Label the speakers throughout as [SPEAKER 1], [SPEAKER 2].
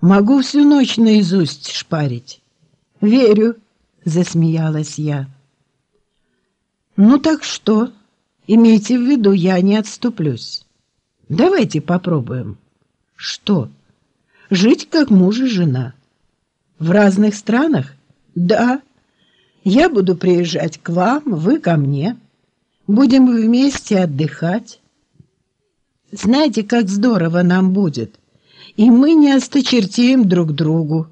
[SPEAKER 1] Могу всю ночь наизусть шпарить. Верю, засмеялась я. Ну так что? Имейте в виду, я не отступлюсь. Давайте попробуем. Что? Жить как муж и жена. В разных странах? Да. Я буду приезжать к вам, вы ко мне. Будем вместе отдыхать. Знаете, как здорово нам будет, и мы не осточертеем друг другу.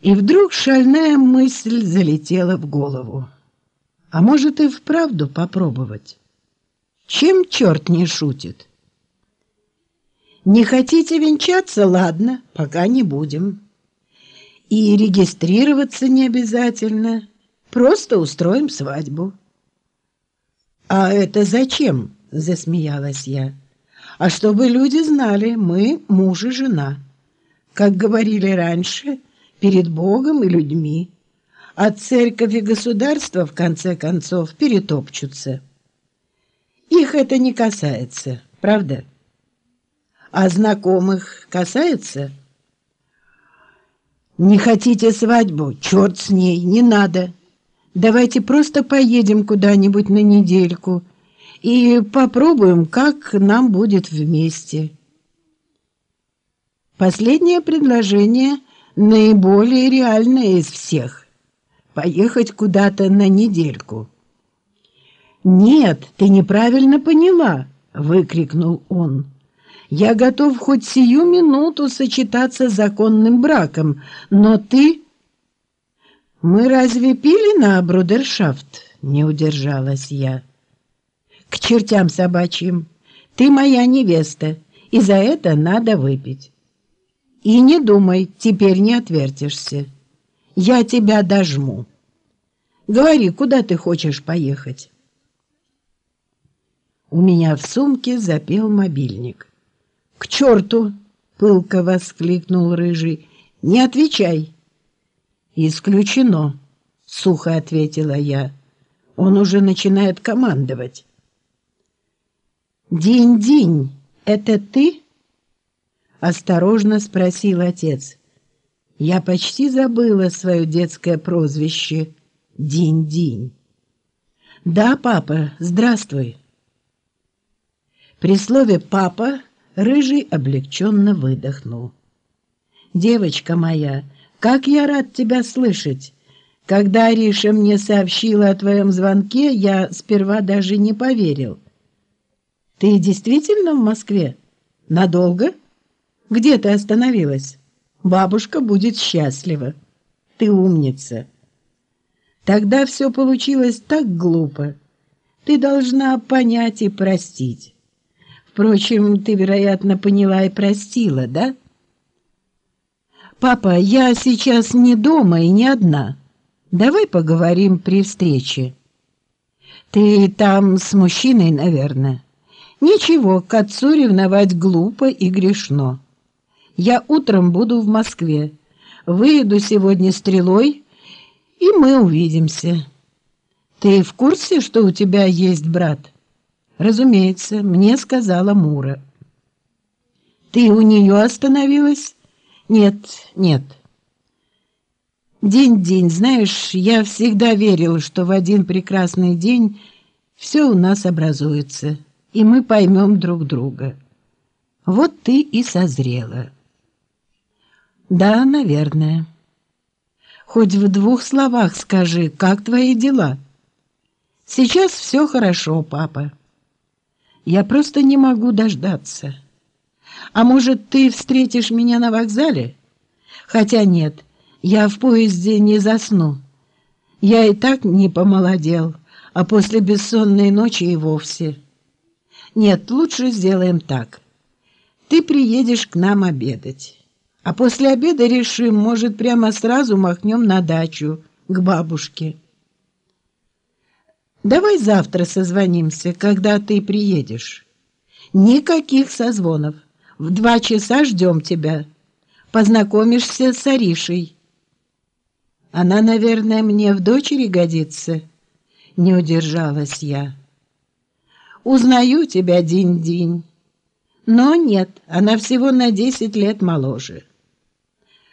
[SPEAKER 1] И вдруг шальная мысль залетела в голову. А может и вправду попробовать? Чем черт не шутит? Не хотите венчаться? Ладно, пока не будем. И регистрироваться не обязательно. Просто устроим свадьбу. А это зачем? засмеялась я. А чтобы люди знали, мы муж и жена. Как говорили раньше, перед Богом и людьми. А церковь и государство, в конце концов, перетопчутся. Их это не касается, правда? А знакомых касается? Не хотите свадьбу? Черт с ней, не надо. Давайте просто поедем куда-нибудь на недельку и попробуем, как нам будет вместе. Последнее предложение наиболее реальное из всех. Поехать куда-то на недельку. «Нет, ты неправильно поняла!» — выкрикнул он. «Я готов хоть сию минуту сочетаться с законным браком, но ты...» «Мы разве пили на брудершафт?» — не удержалась я. Чертям собачьим. Ты моя невеста, и за это надо выпить. И не думай, теперь не отвертишься. Я тебя дожму. Говори, куда ты хочешь поехать? У меня в сумке запел мобильник. «К черту!» — пылко воскликнул Рыжий. «Не отвечай!» «Исключено!» — сухо ответила я. «Он уже начинает командовать». «Динь-динь, это ты?» — осторожно спросил отец. Я почти забыла свое детское прозвище Динь-динь. «Да, папа, здравствуй». При слове «папа» Рыжий облегченно выдохнул. «Девочка моя, как я рад тебя слышать! Когда Ариша мне сообщила о твоем звонке, я сперва даже не поверил. Ты действительно в Москве? Надолго? Где ты остановилась? Бабушка будет счастлива. Ты умница. Тогда все получилось так глупо. Ты должна понять и простить. Впрочем, ты, вероятно, поняла и простила, да? Папа, я сейчас не дома и не одна. Давай поговорим при встрече. Ты там с мужчиной, наверное. Ничего, к отцу ревновать глупо и грешно. Я утром буду в Москве. Выеду сегодня стрелой, и мы увидимся. Ты в курсе, что у тебя есть брат? Разумеется, мне сказала Мура. Ты у нее остановилась? Нет, нет. День-день, знаешь, я всегда верил, что в один прекрасный день все у нас образуется и мы поймем друг друга. Вот ты и созрела. Да, наверное. Хоть в двух словах скажи, как твои дела? Сейчас все хорошо, папа. Я просто не могу дождаться. А может, ты встретишь меня на вокзале? Хотя нет, я в поезде не засну. Я и так не помолодел, а после бессонной ночи и вовсе. Нет, лучше сделаем так. Ты приедешь к нам обедать. А после обеда решим, может, прямо сразу махнем на дачу, к бабушке. Давай завтра созвонимся, когда ты приедешь. Никаких созвонов. В два часа ждем тебя. Познакомишься с Аришей. Она, наверное, мне в дочери годится. Не удержалась я. Узнаю тебя, Динь-Динь. Но нет, она всего на десять лет моложе.